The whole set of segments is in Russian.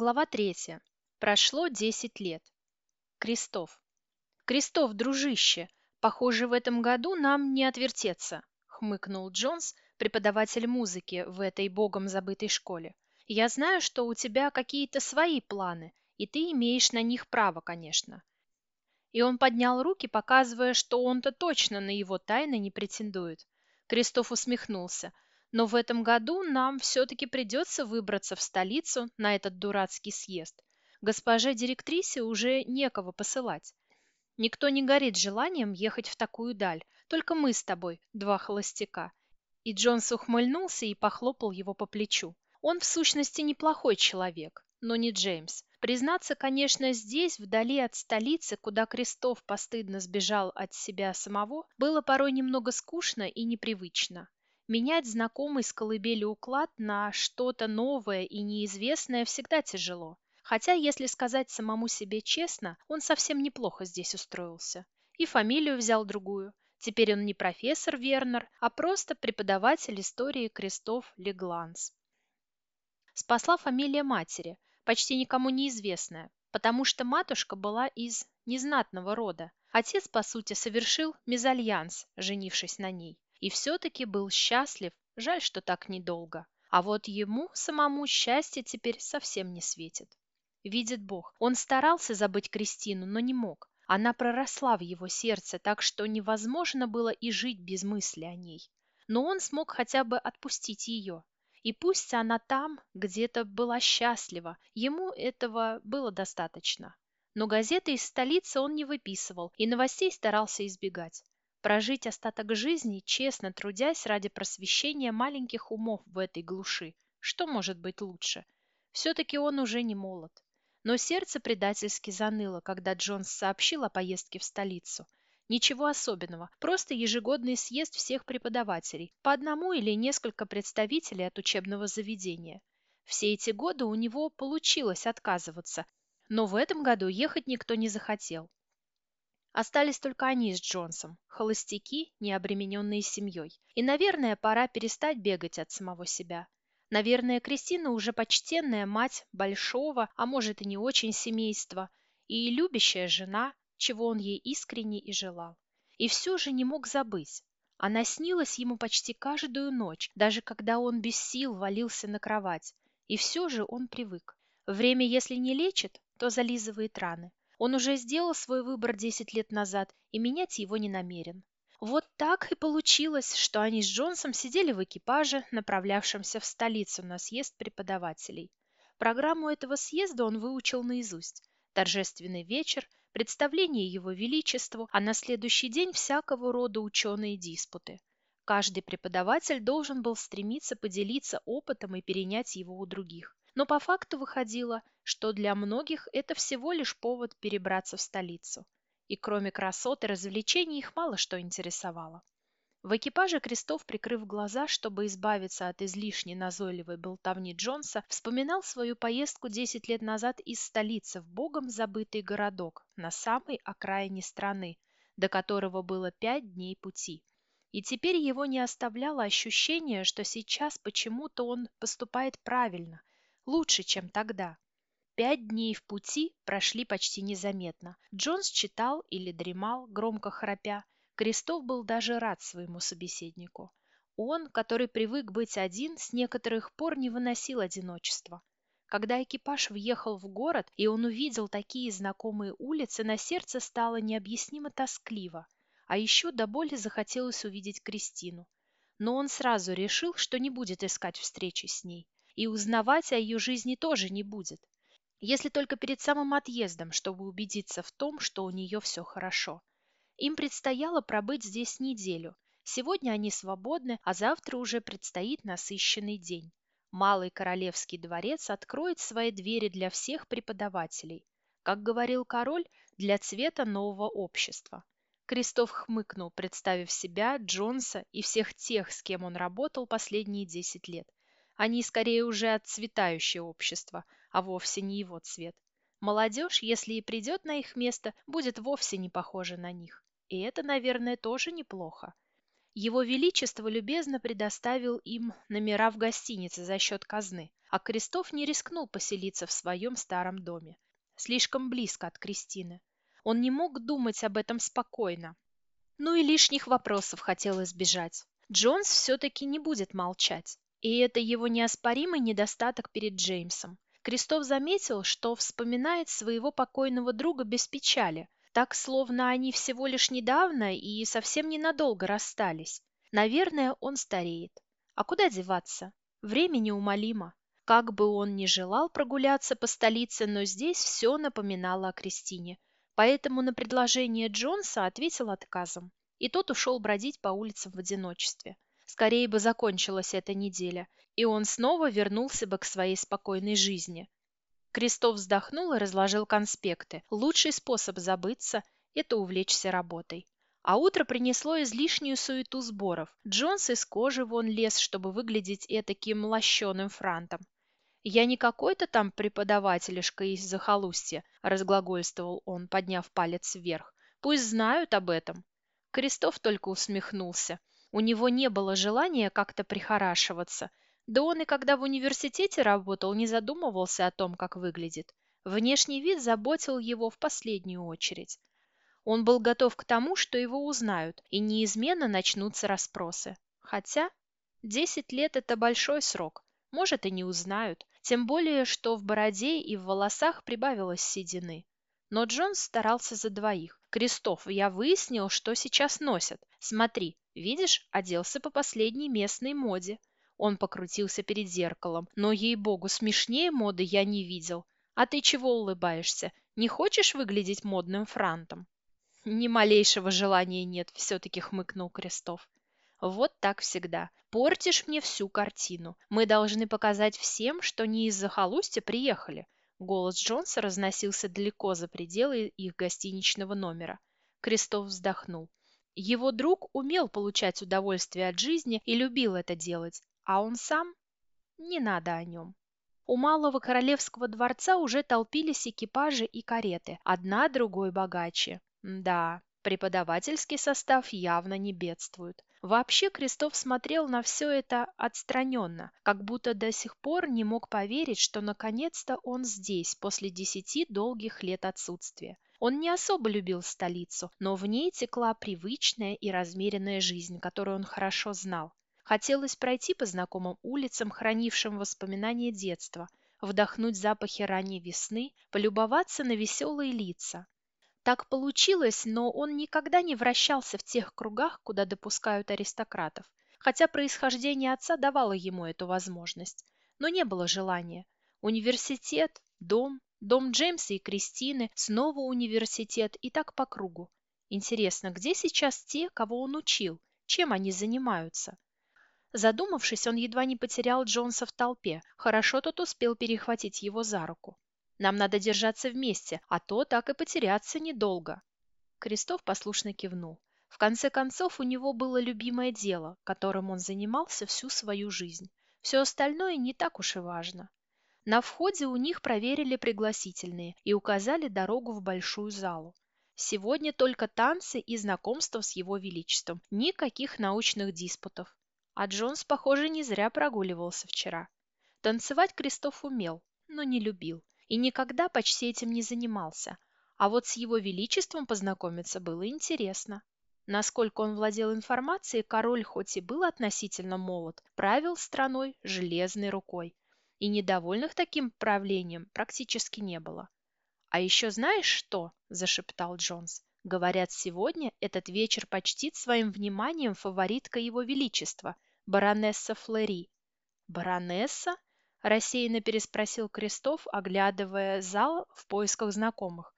Глава третья. Прошло десять лет. Крестов. Крестов, дружище, похоже, в этом году нам не отвертеться, хмыкнул Джонс, преподаватель музыки в этой богом забытой школе. Я знаю, что у тебя какие-то свои планы, и ты имеешь на них право, конечно. И он поднял руки, показывая, что он-то точно на его тайны не претендует. Крестов усмехнулся. Но в этом году нам все-таки придется выбраться в столицу на этот дурацкий съезд. Госпоже директрисе уже некого посылать. Никто не горит желанием ехать в такую даль, только мы с тобой, два холостяка. И Джонс ухмыльнулся и похлопал его по плечу. Он в сущности неплохой человек, но не Джеймс. Признаться, конечно, здесь, вдали от столицы, куда Крестов постыдно сбежал от себя самого, было порой немного скучно и непривычно. Менять знакомый с колыбели уклад на что-то новое и неизвестное всегда тяжело. Хотя, если сказать самому себе честно, он совсем неплохо здесь устроился. И фамилию взял другую. Теперь он не профессор Вернер, а просто преподаватель истории крестов Легланс. Спасла фамилия матери, почти никому неизвестная, потому что матушка была из незнатного рода. Отец, по сути, совершил мезальянс, женившись на ней и все-таки был счастлив, жаль, что так недолго. А вот ему самому счастье теперь совсем не светит. Видит Бог, он старался забыть Кристину, но не мог. Она проросла в его сердце, так что невозможно было и жить без мысли о ней. Но он смог хотя бы отпустить ее. И пусть она там, где-то была счастлива, ему этого было достаточно. Но газеты из столицы он не выписывал и новостей старался избегать прожить остаток жизни, честно трудясь ради просвещения маленьких умов в этой глуши. Что может быть лучше? Все-таки он уже не молод. Но сердце предательски заныло, когда Джонс сообщил о поездке в столицу. Ничего особенного, просто ежегодный съезд всех преподавателей, по одному или несколько представителей от учебного заведения. Все эти годы у него получилось отказываться, но в этом году ехать никто не захотел. Остались только они с Джонсом, холостяки, не обремененные семьей. И, наверное, пора перестать бегать от самого себя. Наверное, Кристина уже почтенная мать большого, а может и не очень семейства, и любящая жена, чего он ей искренне и желал. И все же не мог забыть. Она снилась ему почти каждую ночь, даже когда он без сил валился на кровать. И все же он привык. Время, если не лечит, то зализывает раны. Он уже сделал свой выбор 10 лет назад и менять его не намерен. Вот так и получилось, что они с Джонсом сидели в экипаже, направлявшемся в столицу на съезд преподавателей. Программу этого съезда он выучил наизусть. Торжественный вечер, представление его величеству, а на следующий день всякого рода ученые диспуты. Каждый преподаватель должен был стремиться поделиться опытом и перенять его у других. Но по факту выходило, что для многих это всего лишь повод перебраться в столицу. И кроме красот и развлечений их мало что интересовало. В экипаже Крестов, прикрыв глаза, чтобы избавиться от излишней назойливой болтовни Джонса, вспоминал свою поездку 10 лет назад из столицы в богом забытый городок на самой окраине страны, до которого было пять дней пути. И теперь его не оставляло ощущение, что сейчас почему-то он поступает правильно, лучше, чем тогда. Пять дней в пути прошли почти незаметно. Джонс читал или дремал, громко храпя. Крестов был даже рад своему собеседнику. Он, который привык быть один, с некоторых пор не выносил одиночества. Когда экипаж въехал в город, и он увидел такие знакомые улицы, на сердце стало необъяснимо тоскливо. А еще до боли захотелось увидеть Кристину. Но он сразу решил, что не будет искать встречи с ней. И узнавать о ее жизни тоже не будет если только перед самым отъездом, чтобы убедиться в том, что у нее все хорошо. Им предстояло пробыть здесь неделю. Сегодня они свободны, а завтра уже предстоит насыщенный день. Малый Королевский дворец откроет свои двери для всех преподавателей. Как говорил король, для цвета нового общества. Кристоф хмыкнул, представив себя, Джонса и всех тех, с кем он работал последние десять лет. Они скорее уже отцветающее общество, а вовсе не его цвет. Молодежь, если и придет на их место, будет вовсе не похожа на них. И это, наверное, тоже неплохо. Его Величество любезно предоставил им номера в гостинице за счет казны, а Крестов не рискнул поселиться в своем старом доме. Слишком близко от Кристины. Он не мог думать об этом спокойно. Ну и лишних вопросов хотел избежать. Джонс все-таки не будет молчать. И это его неоспоримый недостаток перед Джеймсом. Крестов заметил, что вспоминает своего покойного друга без печали, так словно они всего лишь недавно и совсем ненадолго расстались. Наверное, он стареет. А куда деваться? Время неумолимо. Как бы он ни желал прогуляться по столице, но здесь все напоминало о Кристине. Поэтому на предложение Джонса ответил отказом. И тот ушел бродить по улицам в одиночестве. Скорее бы закончилась эта неделя, и он снова вернулся бы к своей спокойной жизни. Крестов вздохнул и разложил конспекты. Лучший способ забыться – это увлечься работой. А утро принесло излишнюю суету сборов. Джонс из кожи вон лез, чтобы выглядеть этаким лощеным франтом. «Я не какой-то там преподавателишка из захолустья», – разглагольствовал он, подняв палец вверх. «Пусть знают об этом». Крестов только усмехнулся. У него не было желания как-то прихорашиваться. Да он и когда в университете работал, не задумывался о том, как выглядит. Внешний вид заботил его в последнюю очередь. Он был готов к тому, что его узнают, и неизменно начнутся расспросы. Хотя 10 лет – это большой срок. Может, и не узнают. Тем более, что в бороде и в волосах прибавилось седины. Но Джонс старался за двоих. «Крестов, я выяснил, что сейчас носят. Смотри, Видишь, оделся по последней местной моде. Он покрутился перед зеркалом. Но, ей-богу, смешнее моды я не видел. А ты чего улыбаешься? Не хочешь выглядеть модным франтом? Ни малейшего желания нет, все-таки хмыкнул Крестов. Вот так всегда. Портишь мне всю картину. Мы должны показать всем, что не из-за захолустья приехали. Голос Джонса разносился далеко за пределы их гостиничного номера. Крестов вздохнул. Его друг умел получать удовольствие от жизни и любил это делать, а он сам? Не надо о нем. У малого королевского дворца уже толпились экипажи и кареты, одна другой богаче. Да, преподавательский состав явно не бедствует. Вообще Крестов смотрел на все это отстраненно, как будто до сих пор не мог поверить, что наконец-то он здесь после десяти долгих лет отсутствия. Он не особо любил столицу, но в ней текла привычная и размеренная жизнь, которую он хорошо знал. Хотелось пройти по знакомым улицам, хранившим воспоминания детства, вдохнуть запахи ранней весны, полюбоваться на веселые лица. Так получилось, но он никогда не вращался в тех кругах, куда допускают аристократов, хотя происхождение отца давало ему эту возможность. Но не было желания. Университет, дом, Дом Джеймса и Кристины, снова университет и так по кругу. Интересно, где сейчас те, кого он учил? Чем они занимаются? Задумавшись, он едва не потерял Джонса в толпе. Хорошо тот успел перехватить его за руку. Нам надо держаться вместе, а то так и потеряться недолго. Крестов послушно кивнул. В конце концов, у него было любимое дело, которым он занимался всю свою жизнь. Все остальное не так уж и важно. На входе у них проверили пригласительные и указали дорогу в большую залу. Сегодня только танцы и знакомство с его величеством, никаких научных диспутов. А Джонс, похоже, не зря прогуливался вчера. Танцевать Кристоф умел, но не любил и никогда почти этим не занимался. А вот с его величеством познакомиться было интересно. Насколько он владел информацией, король хоть и был относительно молод, правил страной железной рукой и недовольных таким правлением практически не было. «А еще знаешь что?» – зашептал Джонс. «Говорят, сегодня этот вечер почтит своим вниманием фаворитка его величества, баронесса Флери». «Баронесса?» – рассеянно переспросил Крестов, оглядывая зал в поисках знакомых.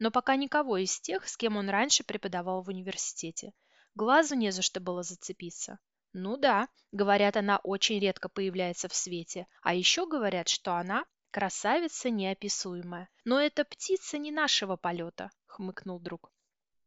Но пока никого из тех, с кем он раньше преподавал в университете. Глазу не за что было зацепиться. Ну да, говорят, она очень редко появляется в свете, а еще говорят, что она красавица неописуемая. Но эта птица не нашего полета, хмыкнул друг.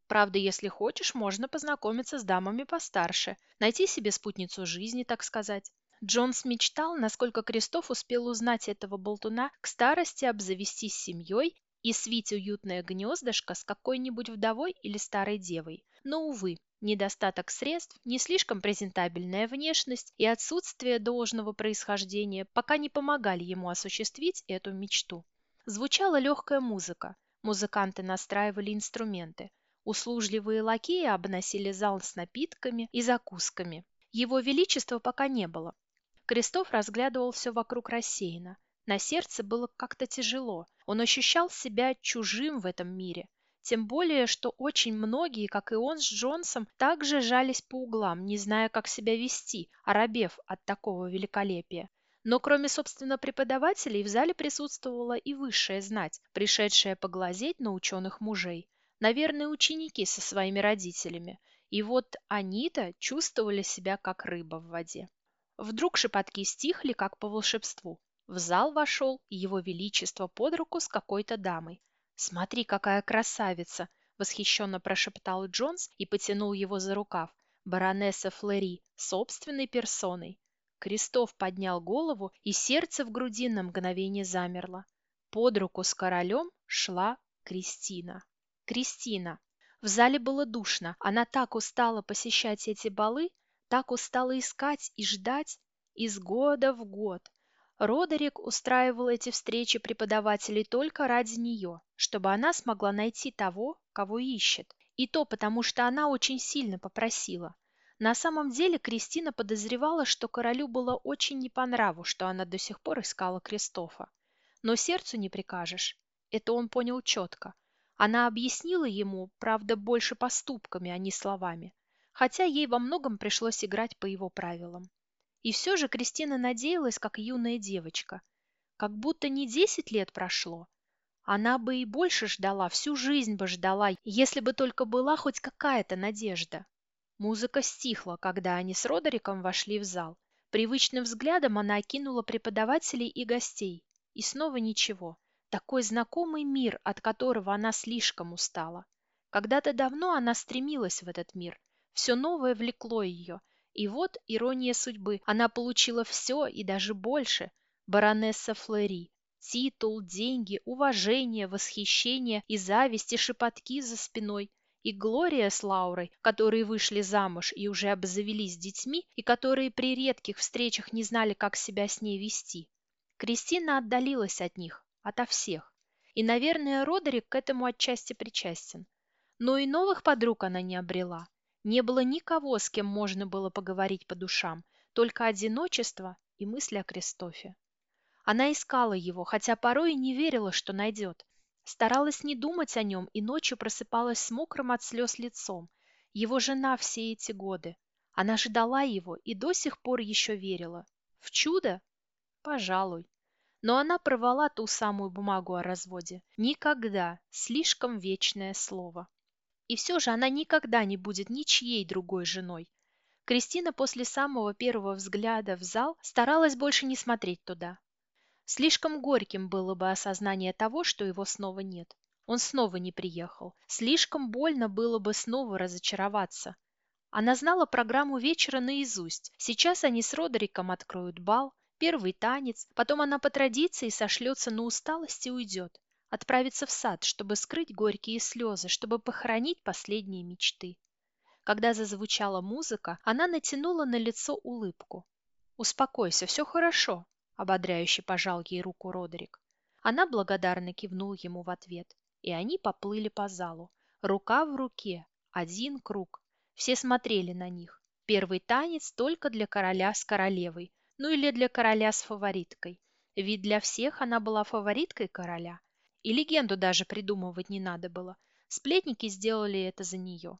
Правда, если хочешь, можно познакомиться с дамами постарше, найти себе спутницу жизни, так сказать. Джонс мечтал, насколько Крестов успел узнать этого болтуна, к старости обзавестись семьей и свить уютное гнездышко с какой-нибудь вдовой или старой девой. Но, увы, Недостаток средств, не слишком презентабельная внешность и отсутствие должного происхождения пока не помогали ему осуществить эту мечту. Звучала легкая музыка, музыканты настраивали инструменты, услужливые лакеи обносили зал с напитками и закусками. Его величества пока не было. Крестов разглядывал все вокруг рассеянно. На сердце было как-то тяжело. Он ощущал себя чужим в этом мире. Тем более, что очень многие, как и он с Джонсом, также жались по углам, не зная, как себя вести, оробев от такого великолепия. Но кроме, собственно, преподавателей, в зале присутствовала и высшая знать, пришедшая поглазеть на ученых мужей. Наверное, ученики со своими родителями. И вот они-то чувствовали себя как рыба в воде. Вдруг шепотки стихли, как по волшебству. В зал вошел его величество под руку с какой-то дамой. «Смотри, какая красавица!» — восхищенно прошептал Джонс и потянул его за рукав. Баронесса Флери, собственной персоной. Крестов поднял голову, и сердце в груди на мгновение замерло. Под руку с королем шла Кристина. Кристина. В зале было душно. Она так устала посещать эти балы, так устала искать и ждать из года в год. Родерик устраивал эти встречи преподавателей только ради нее, чтобы она смогла найти того, кого ищет. И то потому, что она очень сильно попросила. На самом деле Кристина подозревала, что королю было очень не по нраву, что она до сих пор искала Кристофа. Но сердцу не прикажешь. Это он понял четко. Она объяснила ему, правда, больше поступками, а не словами. Хотя ей во многом пришлось играть по его правилам. И все же Кристина надеялась, как юная девочка. Как будто не десять лет прошло. Она бы и больше ждала, всю жизнь бы ждала, если бы только была хоть какая-то надежда. Музыка стихла, когда они с Родериком вошли в зал. Привычным взглядом она окинула преподавателей и гостей. И снова ничего. Такой знакомый мир, от которого она слишком устала. Когда-то давно она стремилась в этот мир. Все новое влекло ее – и вот ирония судьбы. Она получила все и даже больше. Баронесса Флери. Титул, деньги, уважение, восхищение и зависть и шепотки за спиной. И Глория с Лаурой, которые вышли замуж и уже обзавелись детьми, и которые при редких встречах не знали, как себя с ней вести. Кристина отдалилась от них, ото всех. И, наверное, Родерик к этому отчасти причастен. Но и новых подруг она не обрела. Не было никого, с кем можно было поговорить по душам, только одиночество и мысли о Кристофе. Она искала его, хотя порой и не верила, что найдет. Старалась не думать о нем и ночью просыпалась с мокрым от слез лицом. Его жена все эти годы. Она ждала его и до сих пор еще верила. В чудо? Пожалуй. Но она порвала ту самую бумагу о разводе. Никогда. Слишком вечное слово. И все же она никогда не будет ничьей другой женой. Кристина после самого первого взгляда в зал старалась больше не смотреть туда. Слишком горьким было бы осознание того, что его снова нет. Он снова не приехал. Слишком больно было бы снова разочароваться. Она знала программу вечера наизусть. Сейчас они с Родериком откроют бал, первый танец, потом она по традиции сошлется на усталость и уйдет отправиться в сад, чтобы скрыть горькие слезы, чтобы похоронить последние мечты. Когда зазвучала музыка, она натянула на лицо улыбку. «Успокойся, все хорошо», — ободряюще пожал ей руку Родерик. Она благодарно кивнула ему в ответ, и они поплыли по залу. Рука в руке, один круг. Все смотрели на них. Первый танец только для короля с королевой, ну или для короля с фавориткой. Ведь для всех она была фавориткой короля. И легенду даже придумывать не надо было. Сплетники сделали это за нее.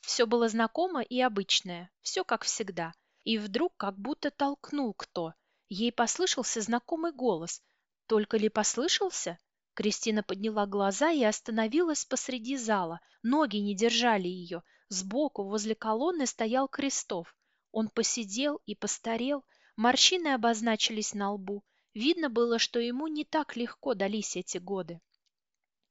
Все было знакомо и обычное, все как всегда. И вдруг как будто толкнул кто. Ей послышался знакомый голос. Только ли послышался? Кристина подняла глаза и остановилась посреди зала. Ноги не держали ее. Сбоку, возле колонны, стоял Крестов. Он посидел и постарел. Морщины обозначились на лбу. Видно было, что ему не так легко дались эти годы.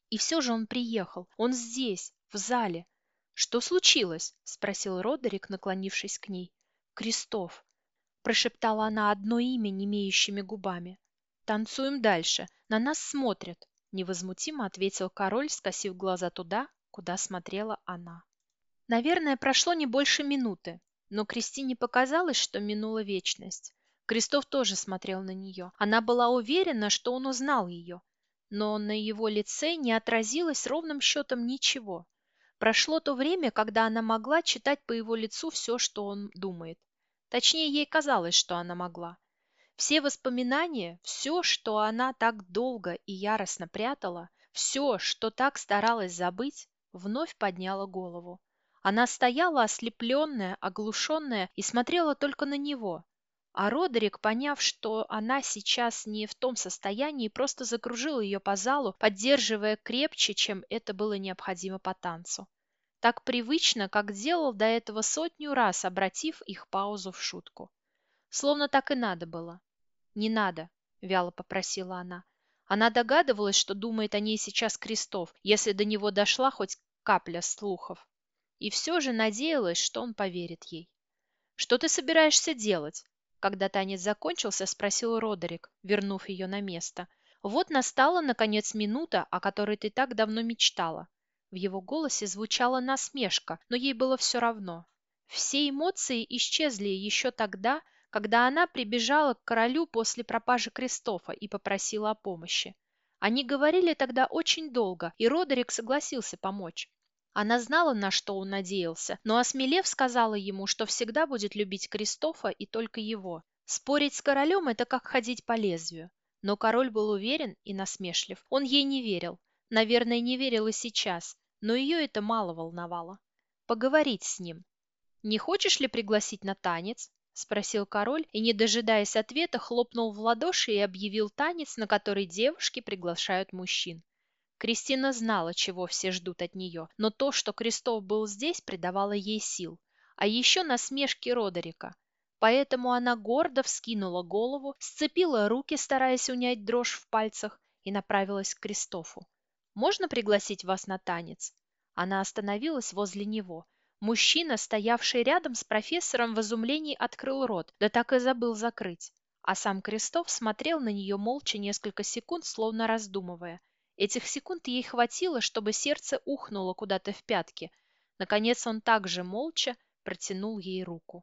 И все же он приехал. Он здесь, в зале. «Что случилось?» – спросил Родерик, наклонившись к ней. «Крестов», – прошептала она одно имя немеющими губами. «Танцуем дальше. На нас смотрят», – невозмутимо ответил король, скосив глаза туда, куда смотрела она. Наверное, прошло не больше минуты, но Кристине показалось, что минула вечность. Крестов тоже смотрел на нее. Она была уверена, что он узнал ее, но на его лице не отразилось ровным счетом ничего. Прошло то время, когда она могла читать по его лицу все, что он думает. Точнее, ей казалось, что она могла. Все воспоминания, все, что она так долго и яростно прятала, все, что так старалась забыть, вновь подняла голову. Она стояла ослепленная, оглушенная и смотрела только на него. А Родерик, поняв, что она сейчас не в том состоянии, просто закружил ее по залу, поддерживая крепче, чем это было необходимо по танцу. Так привычно, как делал до этого сотню раз, обратив их паузу в шутку. Словно так и надо было. «Не надо», — вяло попросила она. Она догадывалась, что думает о ней сейчас Крестов, если до него дошла хоть капля слухов. И все же надеялась, что он поверит ей. «Что ты собираешься делать?» Когда танец закончился, спросил Родерик, вернув ее на место. «Вот настала, наконец, минута, о которой ты так давно мечтала. В его голосе звучала насмешка, но ей было все равно. Все эмоции исчезли еще тогда, когда она прибежала к королю после пропажи Кристофа и попросила о помощи. Они говорили тогда очень долго, и Родерик согласился помочь. Она знала, на что он надеялся, но осмелев сказала ему, что всегда будет любить Кристофа и только его. Спорить с королем – это как ходить по лезвию. Но король был уверен и насмешлив. Он ей не верил. Наверное, не верил и сейчас но ее это мало волновало. Поговорить с ним. «Не хочешь ли пригласить на танец?» – спросил король и, не дожидаясь ответа, хлопнул в ладоши и объявил танец, на который девушки приглашают мужчин. Кристина знала, чего все ждут от нее, но то, что Крестов был здесь, придавало ей сил. А еще насмешки Родерика. Поэтому она гордо вскинула голову, сцепила руки, стараясь унять дрожь в пальцах, и направилась к Кристофу. Можно пригласить вас на танец?» Она остановилась возле него. Мужчина, стоявший рядом с профессором, в изумлении открыл рот, да так и забыл закрыть. А сам Крестов смотрел на нее молча несколько секунд, словно раздумывая. Этих секунд ей хватило, чтобы сердце ухнуло куда-то в пятки. Наконец он также молча протянул ей руку.